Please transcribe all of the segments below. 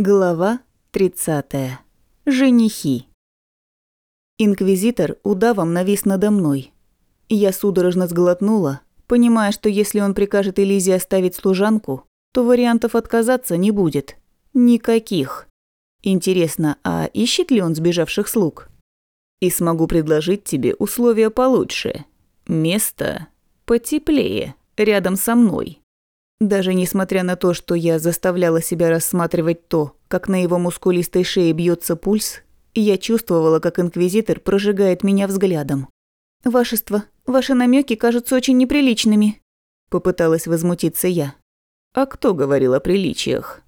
Глава 30. Женихи. Инквизитор удавом навис надо мной. Я судорожно сглотнула, понимая, что если он прикажет Элизе оставить служанку, то вариантов отказаться не будет. Никаких. Интересно, а ищет ли он сбежавших слуг? И смогу предложить тебе условия получше. Место потеплее, рядом со мной. Даже несмотря на то, что я заставляла себя рассматривать то, как на его мускулистой шее бьется пульс, я чувствовала, как инквизитор прожигает меня взглядом. «Вашество, ваши намеки кажутся очень неприличными», – попыталась возмутиться я. «А кто говорил о приличиях?»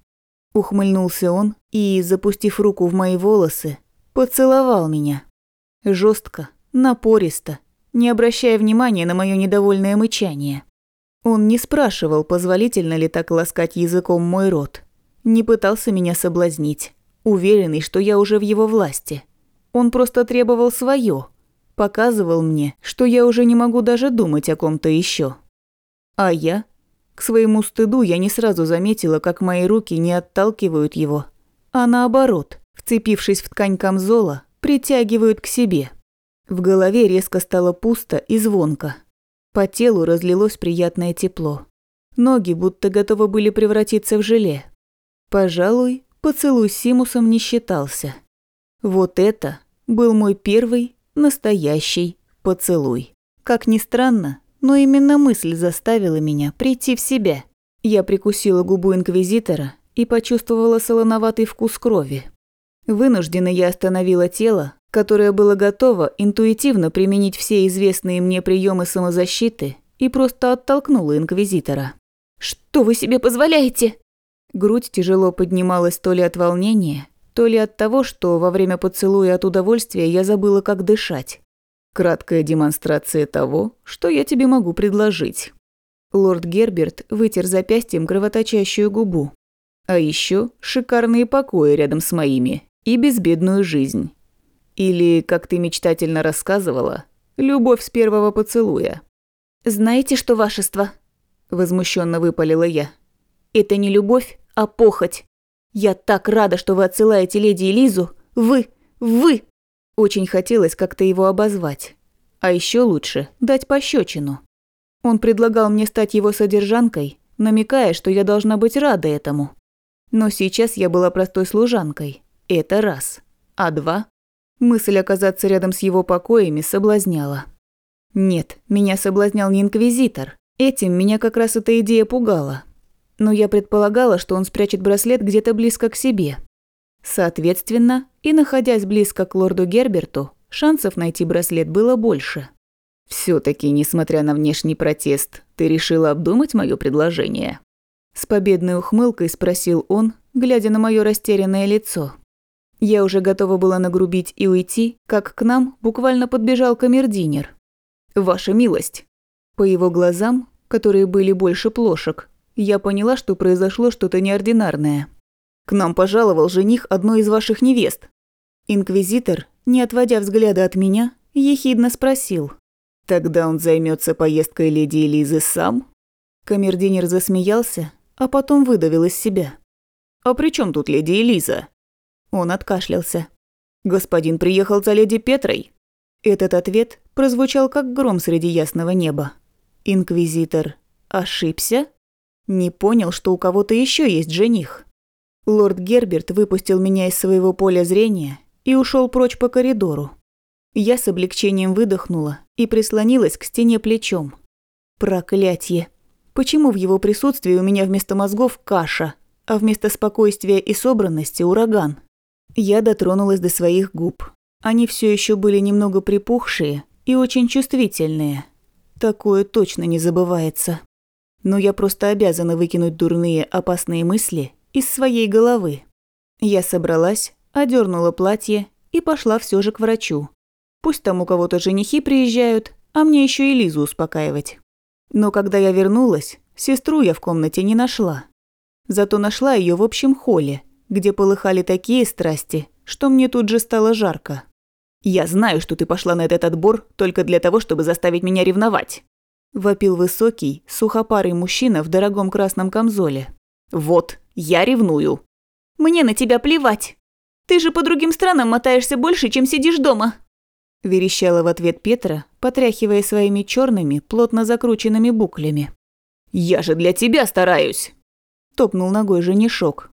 Ухмыльнулся он и, запустив руку в мои волосы, поцеловал меня. Жестко, напористо, не обращая внимания на мое недовольное мычание. Он не спрашивал, позволительно ли так ласкать языком мой рот. Не пытался меня соблазнить, уверенный, что я уже в его власти. Он просто требовал свое, показывал мне, что я уже не могу даже думать о ком-то еще. А я? К своему стыду я не сразу заметила, как мои руки не отталкивают его, а наоборот, вцепившись в ткань камзола, притягивают к себе. В голове резко стало пусто и звонко. По телу разлилось приятное тепло. Ноги будто готовы были превратиться в желе. Пожалуй, поцелуй с Симусом не считался. Вот это был мой первый настоящий поцелуй. Как ни странно, но именно мысль заставила меня прийти в себя. Я прикусила губу инквизитора и почувствовала солоноватый вкус крови. Вынужденно я остановила тело, которое было готово интуитивно применить все известные мне приемы самозащиты и просто оттолкнуло инквизитора. «Что вы себе позволяете?» Грудь тяжело поднималась то ли от волнения, то ли от того, что во время поцелуя от удовольствия я забыла, как дышать. Краткая демонстрация того, что я тебе могу предложить. Лорд Герберт вытер запястьем кровоточащую губу. А еще шикарные покои рядом с моими и безбедную жизнь. Или, как ты мечтательно рассказывала, любовь с первого поцелуя. «Знаете что, вашество?» – возмущенно выпалила я. «Это не любовь, а похоть. Я так рада, что вы отсылаете леди Элизу. Вы, вы!» Очень хотелось как-то его обозвать. А еще лучше дать пощечину. Он предлагал мне стать его содержанкой, намекая, что я должна быть рада этому. Но сейчас я была простой служанкой. Это раз. А два Мысль оказаться рядом с его покоями соблазняла. Нет, меня соблазнял не инквизитор. Этим меня как раз эта идея пугала. Но я предполагала, что он спрячет браслет где-то близко к себе. Соответственно, и находясь близко к лорду Герберту, шансов найти браслет было больше. все таки несмотря на внешний протест, ты решила обдумать мое предложение?» С победной ухмылкой спросил он, глядя на мое растерянное лицо. Я уже готова была нагрубить и уйти, как к нам буквально подбежал камердинер. «Ваша милость!» По его глазам, которые были больше плошек, я поняла, что произошло что-то неординарное. «К нам пожаловал жених одной из ваших невест». Инквизитор, не отводя взгляда от меня, ехидно спросил. «Тогда он займется поездкой леди Элизы сам?» Камердинер засмеялся, а потом выдавил из себя. «А при чем тут леди Элиза?» Он откашлялся. «Господин приехал за леди Петрой?» Этот ответ прозвучал как гром среди ясного неба. Инквизитор ошибся? Не понял, что у кого-то еще есть жених. Лорд Герберт выпустил меня из своего поля зрения и ушел прочь по коридору. Я с облегчением выдохнула и прислонилась к стене плечом. Проклятье! Почему в его присутствии у меня вместо мозгов каша, а вместо спокойствия и собранности ураган? Я дотронулась до своих губ. Они все еще были немного припухшие и очень чувствительные. Такое точно не забывается. Но я просто обязана выкинуть дурные, опасные мысли из своей головы. Я собралась, одернула платье и пошла все же к врачу. Пусть там у кого-то женихи приезжают, а мне еще и Лизу успокаивать. Но когда я вернулась, сестру я в комнате не нашла. Зато нашла ее в общем холле – где полыхали такие страсти, что мне тут же стало жарко. «Я знаю, что ты пошла на этот отбор только для того, чтобы заставить меня ревновать», – вопил высокий, сухопарый мужчина в дорогом красном камзоле. «Вот, я ревную». Мне на тебя плевать. Ты же по другим странам мотаешься больше, чем сидишь дома. Верещала в ответ Петра, потряхивая своими черными, плотно закрученными буклями. «Я же для тебя стараюсь!» Топнул ногой женишок.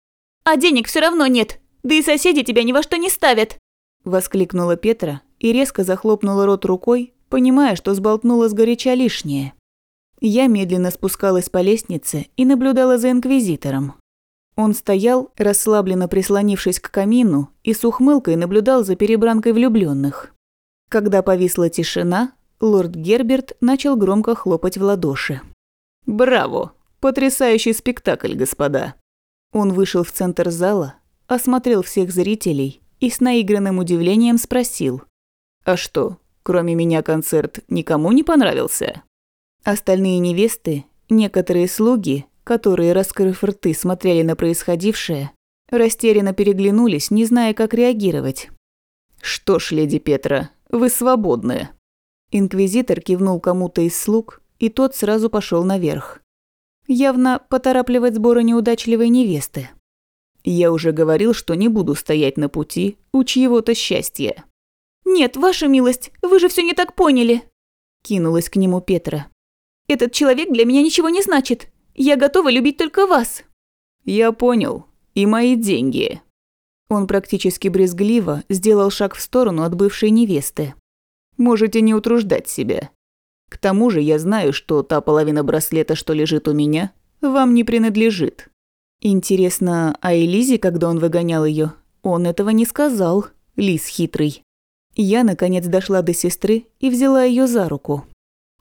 «А денег все равно нет, да и соседи тебя ни во что не ставят!» Воскликнула Петра и резко захлопнула рот рукой, понимая, что сболтнула сгоряча лишнее. Я медленно спускалась по лестнице и наблюдала за инквизитором. Он стоял, расслабленно прислонившись к камину, и с ухмылкой наблюдал за перебранкой влюбленных. Когда повисла тишина, лорд Герберт начал громко хлопать в ладоши. «Браво! Потрясающий спектакль, господа!» Он вышел в центр зала, осмотрел всех зрителей и с наигранным удивлением спросил. «А что, кроме меня концерт никому не понравился?» Остальные невесты, некоторые слуги, которые, раскрыв рты, смотрели на происходившее, растерянно переглянулись, не зная, как реагировать. «Что ж, леди Петра, вы свободны». Инквизитор кивнул кому-то из слуг, и тот сразу пошел наверх. Явно поторапливать сборы неудачливой невесты. «Я уже говорил, что не буду стоять на пути у чьего-то счастья». «Нет, ваша милость, вы же все не так поняли!» Кинулась к нему Петра. «Этот человек для меня ничего не значит. Я готова любить только вас». «Я понял. И мои деньги». Он практически брезгливо сделал шаг в сторону от бывшей невесты. «Можете не утруждать себя. К тому же я знаю, что та половина браслета, что лежит у меня, вам не принадлежит». Интересно, а Элизе, когда он выгонял ее, он этого не сказал, лис хитрый. Я, наконец, дошла до сестры и взяла ее за руку.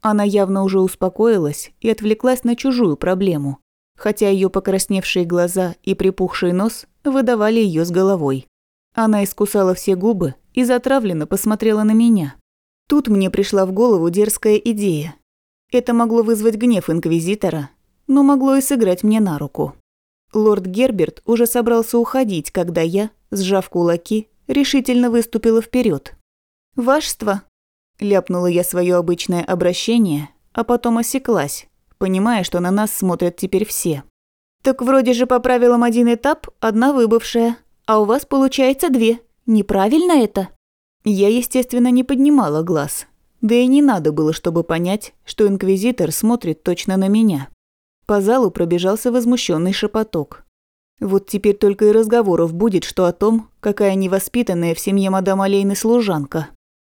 Она явно уже успокоилась и отвлеклась на чужую проблему, хотя ее покрасневшие глаза и припухший нос выдавали ее с головой. Она искусала все губы и затравленно посмотрела на меня. Тут мне пришла в голову дерзкая идея. Это могло вызвать гнев инквизитора, но могло и сыграть мне на руку. Лорд Герберт уже собрался уходить, когда я, сжав кулаки, решительно выступила вперед. «Вашество, Ляпнула я свое обычное обращение, а потом осеклась, понимая, что на нас смотрят теперь все. «Так вроде же по правилам один этап, одна выбывшая, а у вас получается две. Неправильно это?» Я, естественно, не поднимала глаз. Да и не надо было, чтобы понять, что инквизитор смотрит точно на меня. По залу пробежался возмущенный шепоток. Вот теперь только и разговоров будет, что о том, какая невоспитанная в семье мадам Олейны служанка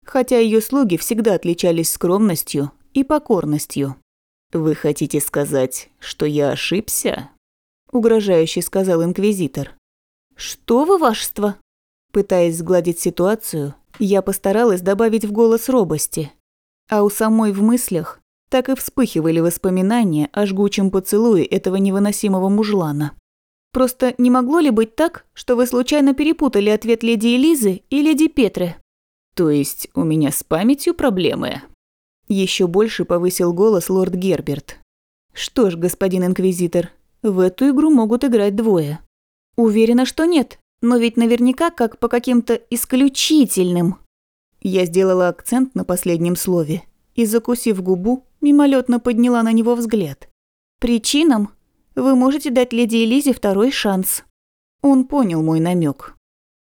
хотя ее слуги всегда отличались скромностью и покорностью. «Вы хотите сказать, что я ошибся?» – угрожающе сказал инквизитор. «Что вы, вашество?» Пытаясь сгладить ситуацию, я постаралась добавить в голос робости. А у самой в мыслях так и вспыхивали воспоминания о жгучем поцелуе этого невыносимого мужлана. Просто не могло ли быть так, что вы случайно перепутали ответ леди Элизы и леди Петры? То есть у меня с памятью проблемы? Еще больше повысил голос лорд Герберт. Что ж, господин инквизитор, в эту игру могут играть двое. Уверена, что нет, но ведь наверняка как по каким-то исключительным. Я сделала акцент на последнем слове и, закусив губу, мимолетно подняла на него взгляд. Причинам вы можете дать леди Элизе второй шанс. Он понял мой намек.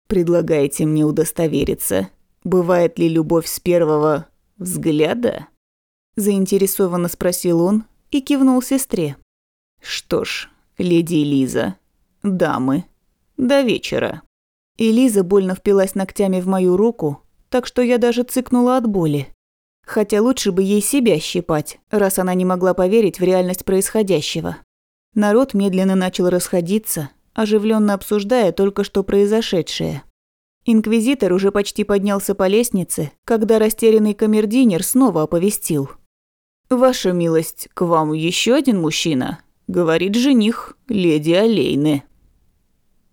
Предлагаете мне удостовериться, Бывает ли любовь с первого взгляда? Заинтересованно спросил он и кивнул сестре. Что ж, леди Элиза, дамы, до вечера. Элиза больно впилась ногтями в мою руку, так что я даже цыкнула от боли. Хотя лучше бы ей себя щипать, раз она не могла поверить в реальность происходящего. Народ медленно начал расходиться, оживленно обсуждая только что произошедшее. Инквизитор уже почти поднялся по лестнице, когда растерянный камердинер снова оповестил. «Ваша милость, к вам еще один мужчина», — говорит жених леди Олейны.